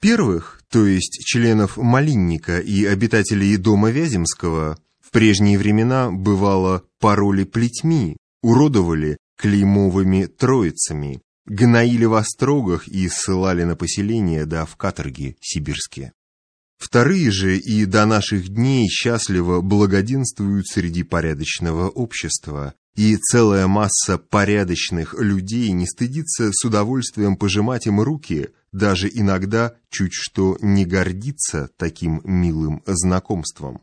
Первых, то есть членов Малинника и обитателей дома Вяземского, в прежние времена бывало пароли плетьми, уродовали клеймовыми троицами, гноили в острогах и ссылали на поселение да в каторги сибирские. Вторые же и до наших дней счастливо благоденствуют среди порядочного общества, и целая масса порядочных людей не стыдится с удовольствием пожимать им руки, даже иногда чуть что не гордится таким милым знакомством.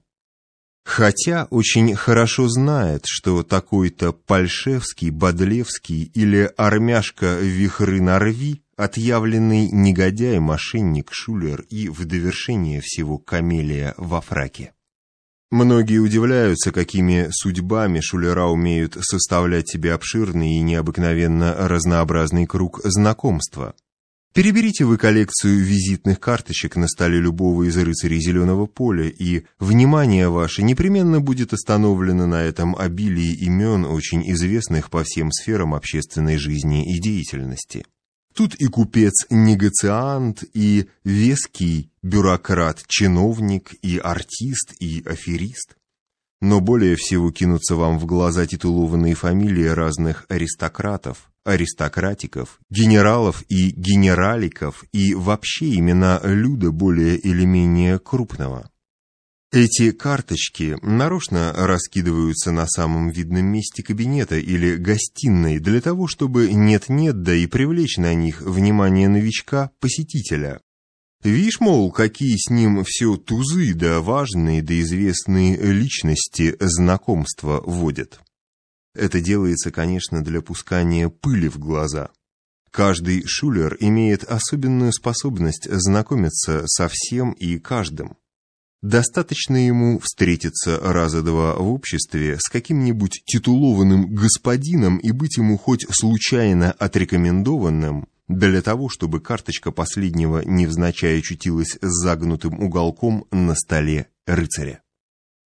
Хотя очень хорошо знает, что такой-то Пальшевский, Бодлевский или армяшка Вихры Нарви отъявленный негодяй, мошенник, шулер и, в довершение всего, камелия во фраке. Многие удивляются, какими судьбами шулера умеют составлять себе обширный и необыкновенно разнообразный круг знакомства. Переберите вы коллекцию визитных карточек на столе любого из рыцарей Зеленого поля, и внимание ваше непременно будет остановлено на этом обилии имен, очень известных по всем сферам общественной жизни и деятельности. Тут и купец-негациант, и веский бюрократ-чиновник, и артист, и аферист. Но более всего кинутся вам в глаза титулованные фамилии разных аристократов, аристократиков, генералов и генераликов, и вообще имена люда более или менее крупного. Эти карточки нарочно раскидываются на самом видном месте кабинета или гостиной для того, чтобы нет-нет, да и привлечь на них внимание новичка-посетителя. Вишь, мол, какие с ним все тузы да важные да известные личности знакомства водят. Это делается, конечно, для пускания пыли в глаза. Каждый шулер имеет особенную способность знакомиться со всем и каждым. Достаточно ему встретиться раза два в обществе с каким-нибудь титулованным господином и быть ему хоть случайно отрекомендованным, для того, чтобы карточка последнего невзначай очутилась с загнутым уголком на столе рыцаря.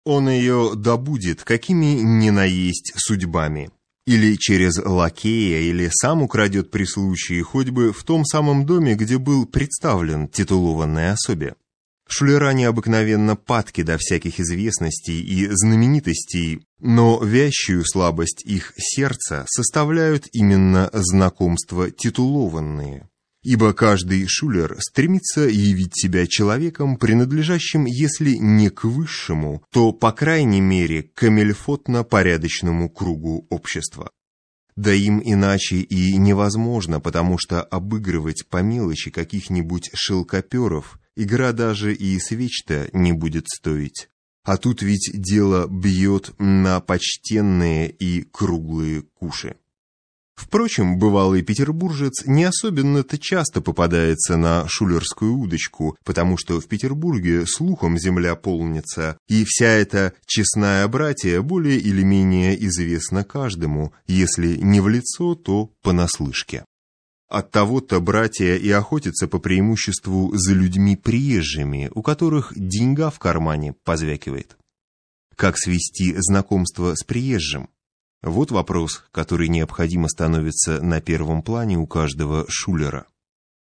Он ее добудет какими ни наесть судьбами. Или через лакея, или сам украдет при случае, хоть бы в том самом доме, где был представлен титулованной особе. Шулера необыкновенно падки до всяких известностей и знаменитостей, но вящую слабость их сердца составляют именно знакомства титулованные. Ибо каждый шулер стремится явить себя человеком, принадлежащим, если не к высшему, то, по крайней мере, к камельфотно-порядочному кругу общества. Да им иначе и невозможно, потому что обыгрывать по мелочи каких-нибудь шелкоперов игра даже и свеч-то не будет стоить. А тут ведь дело бьет на почтенные и круглые куши. Впрочем, бывалый петербуржец не особенно-то часто попадается на шулерскую удочку, потому что в Петербурге слухом земля полнится, и вся эта честная братья более или менее известна каждому, если не в лицо, то понаслышке. От того-то братья и охотятся по преимуществу за людьми приезжими, у которых деньга в кармане позвякивает. Как свести знакомство с приезжим? Вот вопрос, который необходимо становится на первом плане у каждого шулера.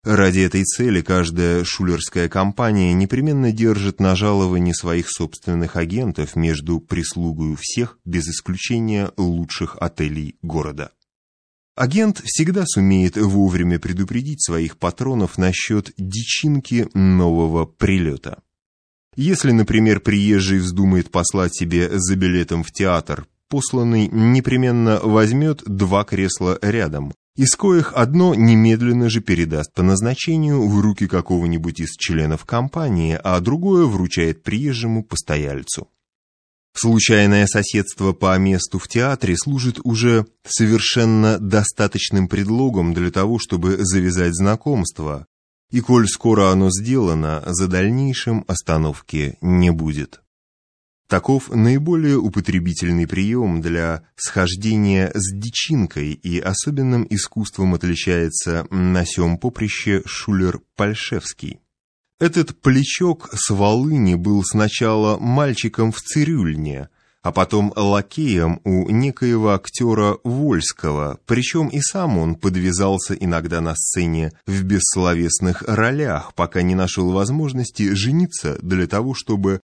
Ради этой цели каждая шулерская компания непременно держит на жаловании своих собственных агентов между прислугою всех, без исключения лучших отелей города. Агент всегда сумеет вовремя предупредить своих патронов насчет дичинки нового прилета. Если, например, приезжий вздумает послать себе за билетом в театр посланный непременно возьмет два кресла рядом, из коих одно немедленно же передаст по назначению в руки какого-нибудь из членов компании, а другое вручает приезжему постояльцу. Случайное соседство по месту в театре служит уже совершенно достаточным предлогом для того, чтобы завязать знакомство, и коль скоро оно сделано, за дальнейшим остановки не будет. Таков наиболее употребительный прием для схождения с дичинкой и особенным искусством отличается на сём поприще шулер Пальшевский. Этот плечок с волыни был сначала мальчиком в цирюльне, а потом лакеем у некоего актера Вольского, причем и сам он подвязался иногда на сцене в бессловесных ролях, пока не нашел возможности жениться для того, чтобы